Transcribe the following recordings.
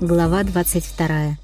Глава 22.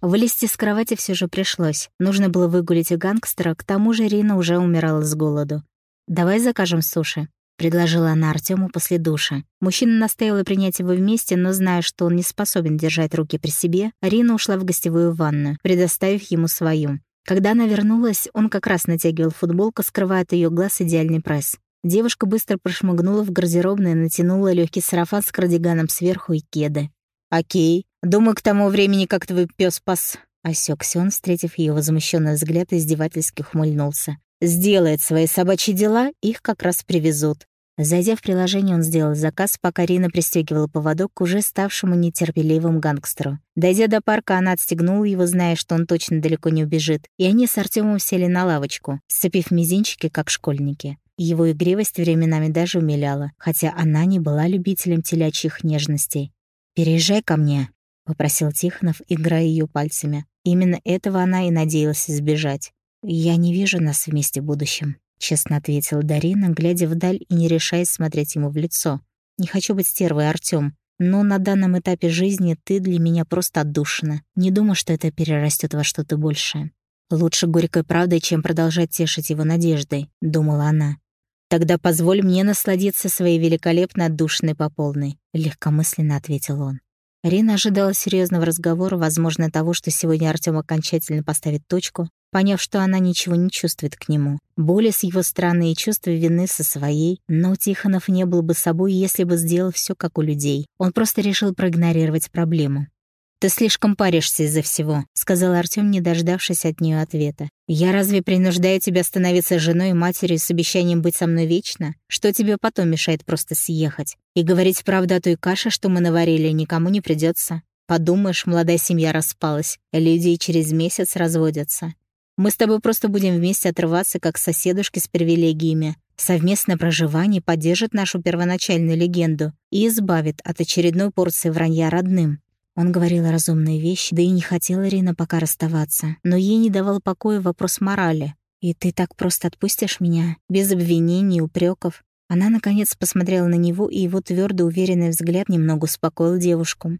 Вылезти с кровати все же пришлось. Нужно было выгулить гангстера, к тому же Рина уже умирала с голоду. «Давай закажем суши», — предложила она Артему после душа. Мужчина настаивал принять его вместе, но, зная, что он не способен держать руки при себе, Рина ушла в гостевую ванную, предоставив ему свою. Когда она вернулась, он как раз натягивал футболку, скрывая от ее глаз идеальный пресс. Девушка быстро прошмыгнула в гардеробную и натянула легкий сарафан с кардиганом сверху и кеды. «Окей. Думаю, к тому времени, как твой пес пас...» Осекся он, встретив ее возмущенный взгляд, издевательски ухмыльнулся. «Сделает свои собачьи дела, их как раз привезут». Зайдя в приложение, он сделал заказ, пока Рина пристегивала поводок к уже ставшему нетерпеливым гангстеру. Дойдя до парка, она отстегнула его, зная, что он точно далеко не убежит, и они с Артемом сели на лавочку, сцепив мизинчики, как школьники. Его игривость временами даже умиляла, хотя она не была любителем телячьих нежностей. «Переезжай ко мне», — попросил Тихонов, играя ее пальцами. Именно этого она и надеялась избежать. «Я не вижу нас вместе в будущем», — честно ответила Дарина, глядя вдаль и не решаясь смотреть ему в лицо. «Не хочу быть стервой, Артём, но на данном этапе жизни ты для меня просто отдушина. Не думаю, что это перерастет во что-то большее. Лучше горькой правдой, чем продолжать тешить его надеждой», — думала она. «Тогда позволь мне насладиться своей великолепно отдушиной по полной», — легкомысленно ответил он. Рина ожидала серьезного разговора, возможно, того, что сегодня Артём окончательно поставит точку, поняв, что она ничего не чувствует к нему. Боли с его стороны и чувство вины со своей, но Тихонов не был бы собой, если бы сделал все как у людей. Он просто решил проигнорировать проблему. «Ты слишком паришься из-за всего», — сказал Артём, не дождавшись от нее ответа. «Я разве принуждаю тебя становиться женой и матерью с обещанием быть со мной вечно? Что тебе потом мешает просто съехать? И говорить правду о той каше, что мы наварили, никому не придется. Подумаешь, молодая семья распалась, люди через месяц разводятся. Мы с тобой просто будем вместе отрываться, как соседушки с привилегиями. Совместное проживание поддержит нашу первоначальную легенду и избавит от очередной порции вранья родным. Он говорил разумные вещи, да и не хотела Ирина пока расставаться. Но ей не давал покоя вопрос морали. «И ты так просто отпустишь меня? Без обвинений, упреков? Она, наконец, посмотрела на него, и его твердо уверенный взгляд немного успокоил девушку.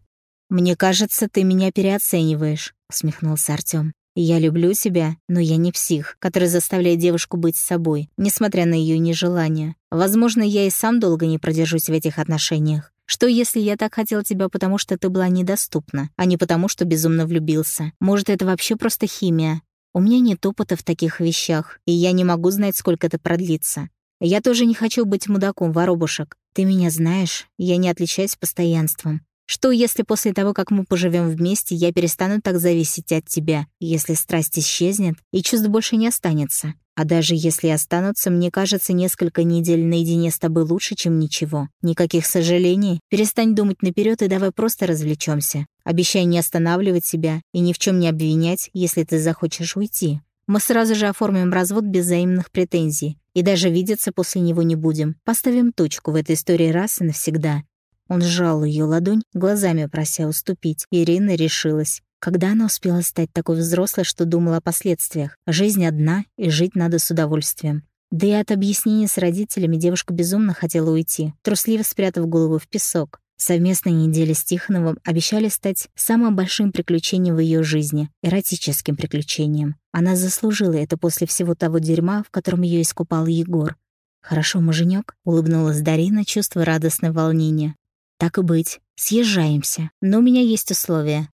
«Мне кажется, ты меня переоцениваешь», — усмехнулся Артём. «Я люблю тебя, но я не псих, который заставляет девушку быть собой, несмотря на ее нежелание. Возможно, я и сам долго не продержусь в этих отношениях. Что, если я так хотел тебя, потому что ты была недоступна, а не потому, что безумно влюбился? Может, это вообще просто химия? У меня нет опыта в таких вещах, и я не могу знать, сколько это продлится. Я тоже не хочу быть мудаком, воробушек. Ты меня знаешь, я не отличаюсь постоянством. Что, если после того, как мы поживем вместе, я перестану так зависеть от тебя, если страсть исчезнет и чувств больше не останется? А даже если останутся, мне кажется, несколько недель наедине с тобой лучше, чем ничего. Никаких сожалений. Перестань думать наперед и давай просто развлечемся. Обещай не останавливать себя и ни в чем не обвинять, если ты захочешь уйти. Мы сразу же оформим развод без взаимных претензий. И даже видеться после него не будем. Поставим точку в этой истории раз и навсегда. Он сжал ее ладонь, глазами прося уступить. Ирина решилась. Когда она успела стать такой взрослой, что думала о последствиях? Жизнь одна, и жить надо с удовольствием. Да и от объяснения с родителями девушка безумно хотела уйти, трусливо спрятав голову в песок. Совместные недели с Тихоновым обещали стать самым большим приключением в ее жизни, эротическим приключением. Она заслужила это после всего того дерьма, в котором ее искупал Егор. «Хорошо, муженек, улыбнулась Дарина, чувствуя радостное волнение. «Так и быть, съезжаемся, но у меня есть условия.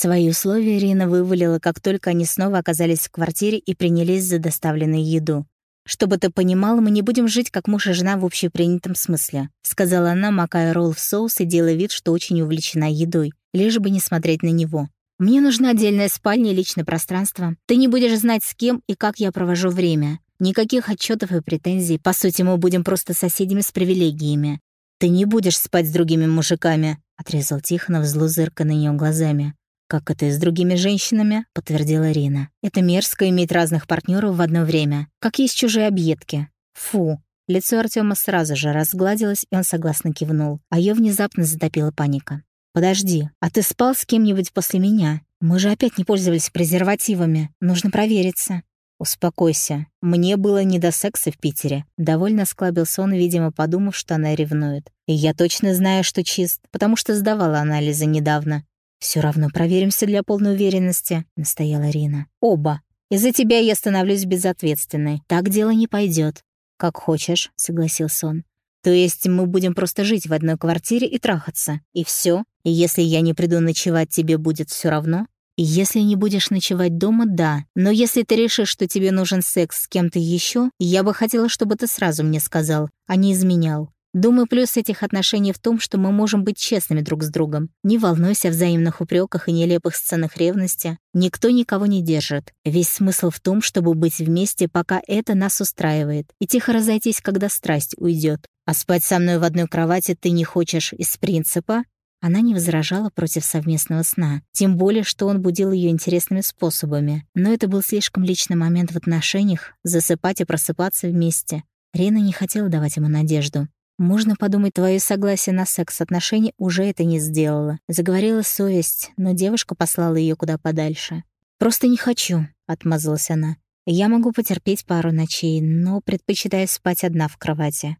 Свои условия Ирина вывалила, как только они снова оказались в квартире и принялись за доставленную еду. «Чтобы ты понимал, мы не будем жить как муж и жена в общепринятом смысле», сказала она, макая ролл в соус и делая вид, что очень увлечена едой, лишь бы не смотреть на него. «Мне нужна отдельная спальня и личное пространство. Ты не будешь знать, с кем и как я провожу время. Никаких отчетов и претензий. По сути, мы будем просто соседями с привилегиями. Ты не будешь спать с другими мужиками», — отрезал Тихонов, зло зырка на нее глазами. «Как это и с другими женщинами?» — подтвердила Рина. «Это мерзко иметь разных партнеров в одно время. Как есть чужие объедки. Фу!» Лицо Артема сразу же разгладилось, и он согласно кивнул, а ее внезапно затопила паника. «Подожди, а ты спал с кем-нибудь после меня? Мы же опять не пользовались презервативами. Нужно провериться». «Успокойся. Мне было не до секса в Питере». Довольно склабился он, видимо, подумав, что она ревнует. «И я точно знаю, что чист, потому что сдавала анализы недавно». Все равно проверимся для полной уверенности», — настояла Рина. «Оба. Из-за тебя я становлюсь безответственной. Так дело не пойдет. «Как хочешь», — согласился он. «То есть мы будем просто жить в одной квартире и трахаться, и все? И если я не приду ночевать, тебе будет все равно?» Если не будешь ночевать дома, да. Но если ты решишь, что тебе нужен секс с кем-то еще, я бы хотела, чтобы ты сразу мне сказал, а не изменял. Думаю, плюс этих отношений в том, что мы можем быть честными друг с другом. Не волнуйся о взаимных упреках и нелепых сценах ревности. Никто никого не держит. Весь смысл в том, чтобы быть вместе, пока это нас устраивает, и тихо разойтись, когда страсть уйдет. А спать со мной в одной кровати ты не хочешь из принципа? Она не возражала против совместного сна, тем более, что он будил ее интересными способами. Но это был слишком личный момент в отношениях — засыпать и просыпаться вместе. Рина не хотела давать ему надежду. «Можно подумать, твое согласие на секс отношений уже это не сделала». Заговорила совесть, но девушка послала ее куда подальше. «Просто не хочу», — отмазалась она. «Я могу потерпеть пару ночей, но предпочитаю спать одна в кровати».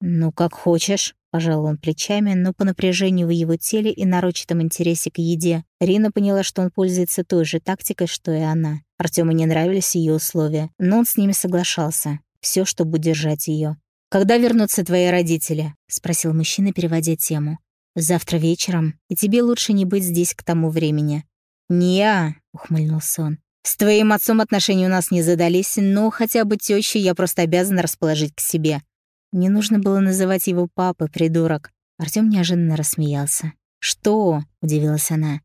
«Ну, как хочешь», — пожал он плечами, но по напряжению в его теле и нарочитом интересе к еде Рина поняла, что он пользуется той же тактикой, что и она. Артему не нравились ее условия, но он с ними соглашался. Все, чтобы удержать ее. «Когда вернутся твои родители?» — спросил мужчина, переводя тему. «Завтра вечером, и тебе лучше не быть здесь к тому времени». «Не-а», ухмыльнулся он. «С твоим отцом отношения у нас не задались, но хотя бы тещу я просто обязана расположить к себе. Не нужно было называть его папой, придурок. Артём неожиданно рассмеялся. «Что?» — удивилась она.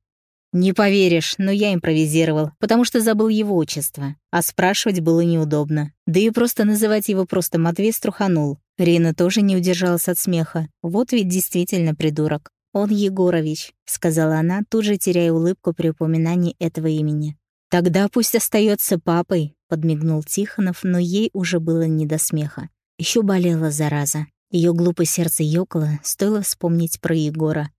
«Не поверишь, но я импровизировал, потому что забыл его отчество. А спрашивать было неудобно. Да и просто называть его просто Матвей струханул. Рина тоже не удержалась от смеха. Вот ведь действительно придурок. «Он Егорович», — сказала она, тут же теряя улыбку при упоминании этого имени. «Тогда пусть остается папой», — подмигнул Тихонов, но ей уже было не до смеха. Еще болела зараза. Ее глупое сердце ёкало, стоило вспомнить про Егора.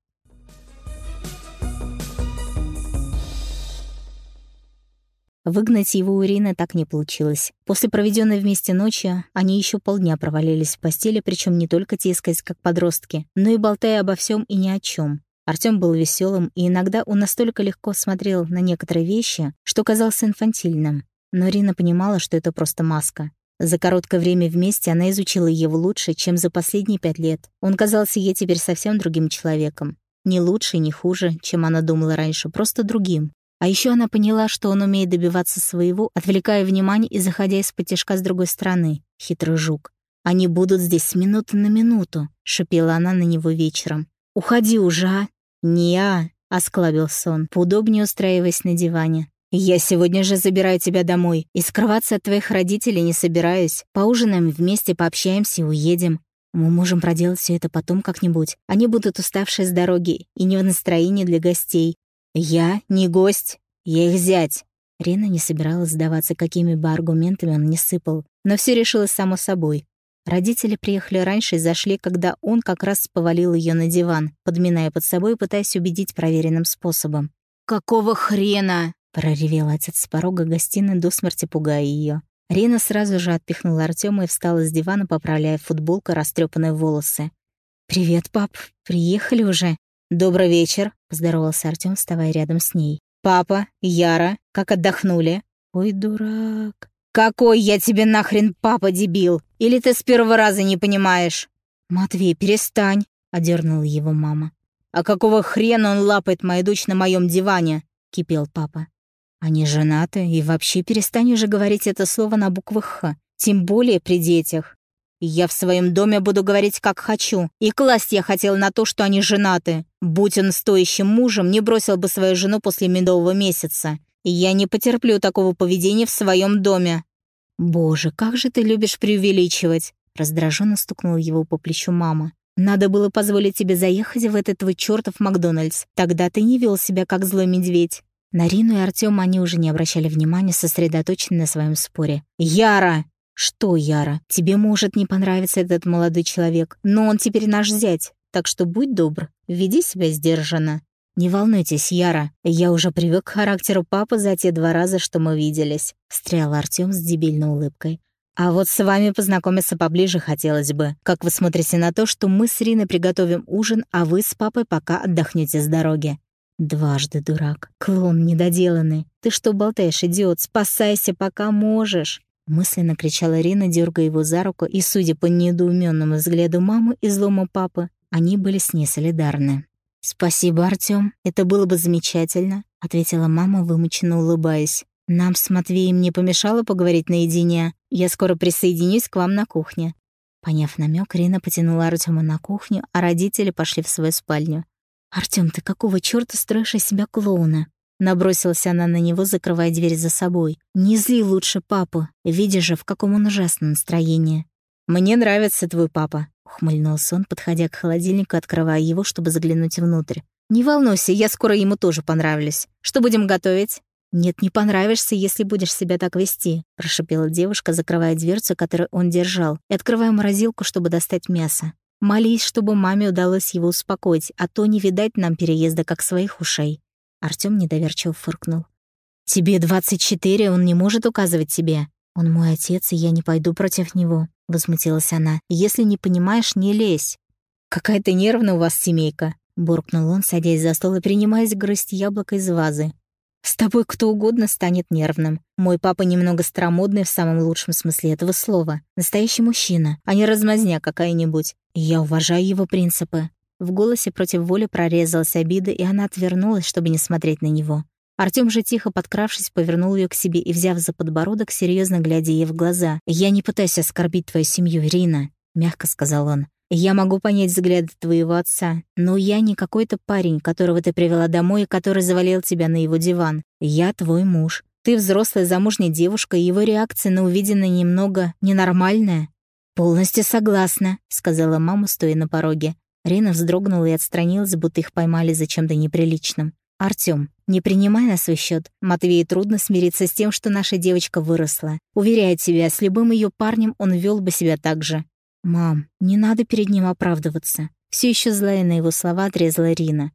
Выгнать его у Ирины так не получилось. После проведенной вместе ночи они еще полдня провалились в постели, причем не только тискаясь, как подростки, но и болтая обо всем и ни о чем. Артём был веселым, и иногда он настолько легко смотрел на некоторые вещи, что казался инфантильным. Но Рина понимала, что это просто маска. За короткое время вместе она изучила его лучше, чем за последние пять лет. Он казался ей теперь совсем другим человеком. Не лучше, не хуже, чем она думала раньше, просто другим. А еще она поняла, что он умеет добиваться своего, отвлекая внимание и заходя из-под с другой стороны. Хитрый жук. «Они будут здесь с минуты на минуту», — шипела она на него вечером. «Уходи уже, а!» «Не а!» — осклабился он, поудобнее устраиваясь на диване. «Я сегодня же забираю тебя домой, и скрываться от твоих родителей не собираюсь. Поужинаем вместе, пообщаемся и уедем. Мы можем проделать все это потом как-нибудь. Они будут уставшие с дороги и не в настроении для гостей. Я не гость, я их зять». Рина не собиралась сдаваться, какими бы аргументами он не сыпал, но все решилось само собой. Родители приехали раньше и зашли, когда он как раз повалил ее на диван, подминая под собой пытаясь убедить проверенным способом. «Какого хрена?» Проревел отец с порога гостиной до смерти пугая ее. Рина сразу же отпихнула Артема и встала с дивана, поправляя футболку растрепанные волосы. «Привет, пап. Приехали уже?» «Добрый вечер», — поздоровался Артем, вставая рядом с ней. «Папа, Яра, как отдохнули?» «Ой, дурак». «Какой я тебе нахрен папа, дебил? Или ты с первого раза не понимаешь?» «Матвей, перестань», — одернула его мама. «А какого хрена он лапает мою дочь на моем диване?» — кипел папа. Они женаты, и вообще перестань уже говорить это слово на буквах «Х», тем более при детях. Я в своем доме буду говорить, как хочу, и класть я хотел на то, что они женаты. Будь он стоящим мужем, не бросил бы свою жену после медового месяца. И я не потерплю такого поведения в своем доме. «Боже, как же ты любишь преувеличивать!» Раздраженно стукнула его по плечу мама. «Надо было позволить тебе заехать в этот твой чертов Макдональдс. Тогда ты не вел себя, как злой медведь. На Рину и Артёма они уже не обращали внимания, сосредоточены на своем споре. «Яра!» «Что, Яра? Тебе может не понравиться этот молодой человек, но он теперь наш зять, так что будь добр, веди себя сдержанно». «Не волнуйтесь, Яра, я уже привык к характеру папы за те два раза, что мы виделись», — встрял Артём с дебильной улыбкой. «А вот с вами познакомиться поближе хотелось бы. Как вы смотрите на то, что мы с Риной приготовим ужин, а вы с папой пока отдохнете с дороги?» «Дважды дурак. Клон недоделанный. Ты что болтаешь, идиот? Спасайся, пока можешь!» Мысленно кричала Рина, дергая его за руку, и, судя по недоуменному взгляду мамы и злому папы, они были с ней солидарны. «Спасибо, Артём. Это было бы замечательно», — ответила мама, вымученно улыбаясь. «Нам с Матвеем не помешало поговорить наедине. Я скоро присоединюсь к вам на кухне». Поняв намек, Рина потянула Артема на кухню, а родители пошли в свою спальню. «Артём, ты какого чёрта строишь из себя клоуна?» Набросилась она на него, закрывая дверь за собой. «Не зли лучше папу. Видишь же, в каком он ужасном настроении». «Мне нравится твой папа», — ухмыльнулся он, подходя к холодильнику, открывая его, чтобы заглянуть внутрь. «Не волнуйся, я скоро ему тоже понравлюсь. Что будем готовить?» «Нет, не понравишься, если будешь себя так вести», — прошипела девушка, закрывая дверцу, которую он держал, и открывая морозилку, чтобы достать мясо. «Молись, чтобы маме удалось его успокоить, а то не видать нам переезда как своих ушей». Артём недоверчиво фыркнул. «Тебе 24, он не может указывать тебе. Он мой отец, и я не пойду против него», — возмутилась она. «Если не понимаешь, не лезь». «Какая ты нервная у вас семейка», — буркнул он, садясь за стол и принимаясь грызть яблоко из вазы. С тобой кто угодно станет нервным. Мой папа немного старомодный в самом лучшем смысле этого слова. Настоящий мужчина, а не размазня какая-нибудь. Я уважаю его принципы». В голосе против воли прорезалась обида, и она отвернулась, чтобы не смотреть на него. Артём же, тихо подкравшись, повернул её к себе и, взяв за подбородок, серьезно глядя ей в глаза. «Я не пытаюсь оскорбить твою семью, Рина», — мягко сказал он. Я могу понять взгляды твоего отца, но я не какой-то парень, которого ты привела домой и который завалил тебя на его диван. Я твой муж. Ты взрослая замужняя девушка, и его реакция на увиденное немного ненормальная. «Полностью согласна», — сказала мама, стоя на пороге. Рина вздрогнула и отстранилась, будто их поймали за чем-то неприличным. «Артём, не принимай на свой счет. Матвею трудно смириться с тем, что наша девочка выросла. Уверяю тебя, с любым ее парнем он вел бы себя так же. «Мам, не надо перед ним оправдываться». Все еще злая на его слова отрезала Рина.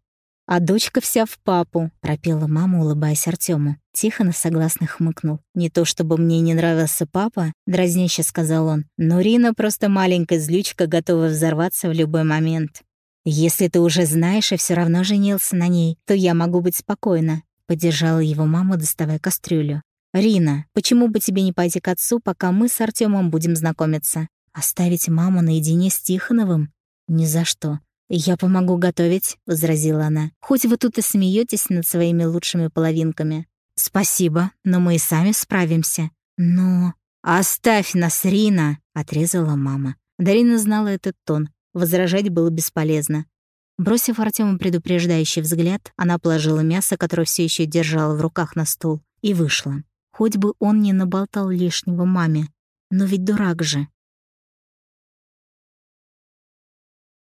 «А дочка вся в папу», — пропела мама, улыбаясь Артему. Тихонов согласно хмыкнул. «Не то чтобы мне не нравился папа», — дразняще сказал он, «но Рина просто маленькая злючка, готова взорваться в любой момент». «Если ты уже знаешь и все равно женился на ней, то я могу быть спокойна», — поддержала его мама, доставая кастрюлю. «Рина, почему бы тебе не пойти к отцу, пока мы с Артемом будем знакомиться? Оставить маму наедине с Тихоновым? Ни за что. «Я помогу готовить», — возразила она. «Хоть вы тут и смеетесь над своими лучшими половинками». «Спасибо, но мы и сами справимся». «Но...» «Оставь нас, Рина!» — отрезала мама. Дарина знала этот тон. Возражать было бесполезно. Бросив Артему предупреждающий взгляд, она положила мясо, которое все еще держала в руках на стол, и вышла. Хоть бы он не наболтал лишнего маме. Но ведь дурак же.